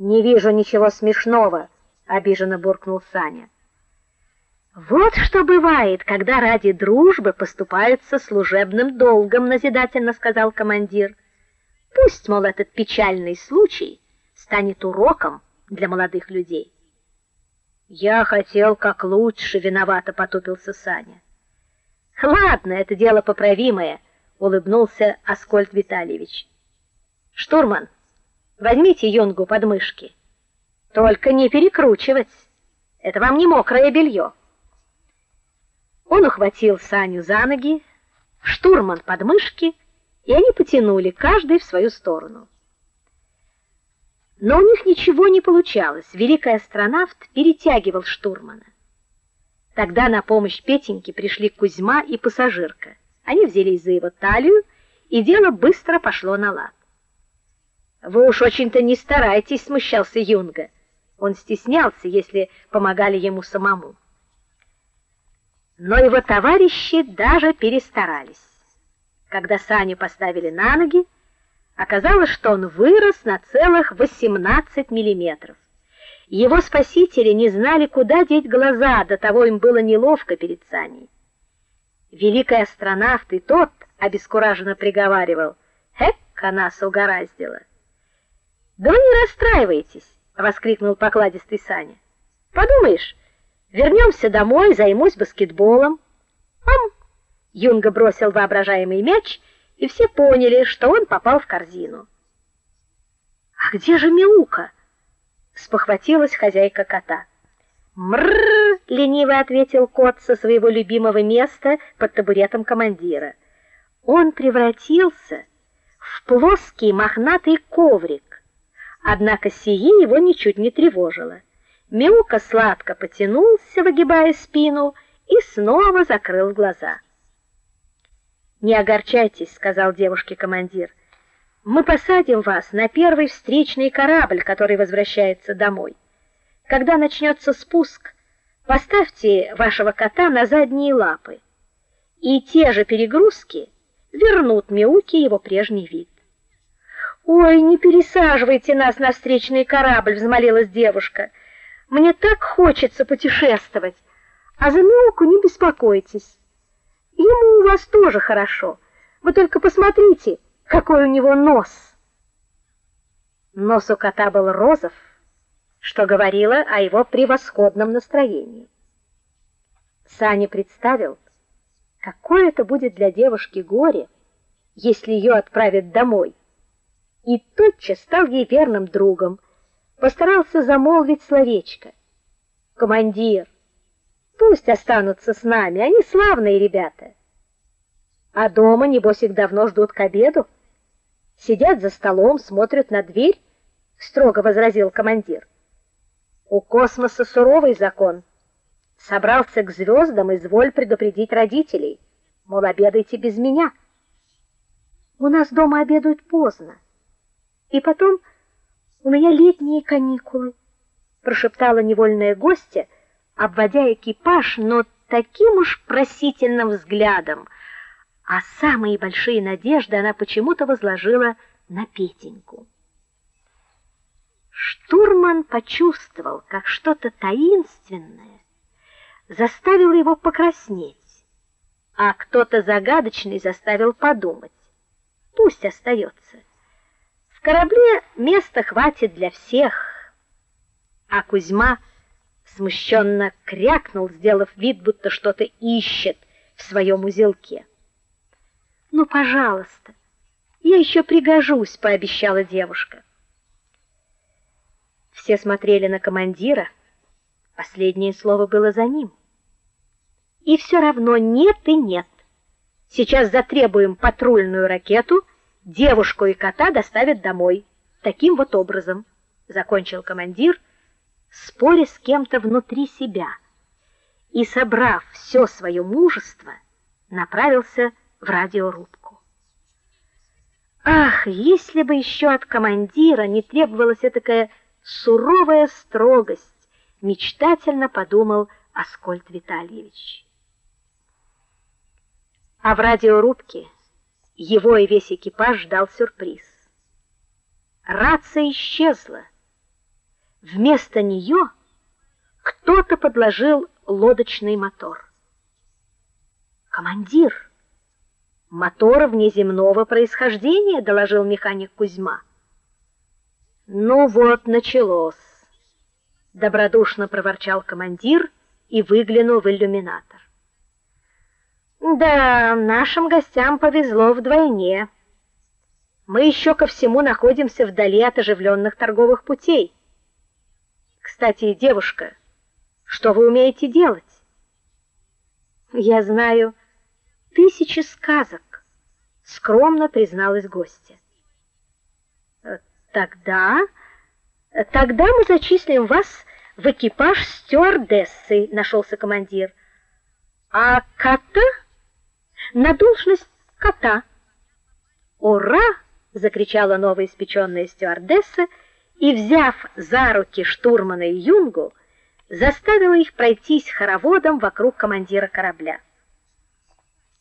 Не вижу ничего смешного, обиженно буркнул Саня. Вот что бывает, когда ради дружбы поступают со служебным долгом, назидательно сказал командир. Пусть, мол, этот печальный случай станет уроком для молодых людей. Я хотел как лучше, виновато потупился Саня. Ладно, это дело поправимое, улыбнулся Аскольд Витальевич. Штурман, возьмите Юнгу под мышки. Только не перекручивать. Это вам не мокрое белье. Он ухватил Саню за ноги, штурман под мышки, и они потянули каждый в свою сторону. Но у них ничего не получалось. Великий астронавт перетягивал штурмана. Тогда на помощь Петеньке пришли Кузьма и пассажирка. Они взялись за его талию, и дело быстро пошло на лад. Вы уж очень-то не старайтесь, смущался Юнга. Он стеснялся, если помогали ему самому но его товарищи даже перестарались. Когда Саню поставили на ноги, оказалось, что он вырос на целых 18 миллиметров. Его спасители не знали, куда деть глаза, до того им было неловко перед Саней. Великий астронавт и тот обескураженно приговаривал: "Эк, нас угораздило". "Да вы не расстраивайтесь", воскликнул покладистый Саня. "Подумаешь, Вернемся домой, займусь баскетболом. Ам! Юнга бросил воображаемый мяч, и все поняли, что он попал в корзину. А где же Милука? спохватилась хозяйка кота. Мрррр, лениво ответил кот со своего любимого места под табуретом командира. Он превратился в плоский мохнатый коврик. Однако сие его ничуть не тревожило. Мяука сладко потянулся, выгибая спину, и снова закрыл глаза. "Не огорчайтесь", сказал девушке командир. "Мы посадим вас на первый встречный корабль, который возвращается домой. Когда начнется спуск, поставьте вашего кота на задние лапы, и те же перегрузки вернут Мяуке его прежний вид". "Ой, не пересаживайте нас на встречный корабль", взмолилась девушка. Мне так хочется путешествовать. А за Милку не беспокойтесь. Ему у вас тоже хорошо. Вы только посмотрите, какой у него нос. Нос у кота был розов, что говорило о его превосходном настроении. Саня представил, какое это будет для девушки горе, если ее отправят домой. И тотчас стал ей верным другом постарался замолвить словечко. Командир, пусть останутся с нами, они славные ребята. А дома небось их давно ждут к обеду. Сидят за столом, смотрят на дверь, строго возразил командир. У космоса суровый закон. Собрался к звездам, изволь предупредить родителей. Мол, обедайте без меня. У нас дома обедают поздно. И потом у меня летние каникулы, прошептала невольная гостья, обводя экипаж, но таким уж просительным взглядом, а самые большие надежды она почему-то возложила на Петеньку. Штурман почувствовал, как что-то таинственное заставило его покраснеть, а кто-то загадочный заставил подумать. Пусть остается. Корабле места хватит для всех. А Кузьма смущенно крякнул, сделав вид, будто что-то ищет в своем узелке. "Ну, пожалуйста, я еще пригожусь", пообещала девушка. Все смотрели на командира. Последнее слово было за ним. И все равно нет и нет. Сейчас затребуем патрульную ракету девушку и кота доставят домой. Таким вот образом, закончил командир, споря с кем-то внутри себя. И собрав все свое мужество, направился в радиорубку. Ах, если бы еще от командира не требовалась такая суровая строгость, мечтательно подумал Аскольд Витальевич. А в радиорубке его и весь экипаж ждал сюрприз. Рация исчезла, вместо нее кто-то подложил лодочный мотор. Командир, мотор внеземного происхождения, доложил механик Кузьма. Ну вот началось, добродушно проворчал командир и выглянул в иллюминатор. Да, нашим гостям повезло вдвойне. Мы еще ко всему находимся вдали от оживленных торговых путей. Кстати, девушка, что вы умеете делать? Я знаю тысячи сказок, скромно призналась гостья. «Э, тогда, тогда мы зачислим вас в экипаж стюардессы, нашелся командир. А кота на должность кота. Ура! закричала новоиспеченная стюардесса и, взяв за руки штурмана и юнгу, заставила их пройтись хороводом вокруг командира корабля.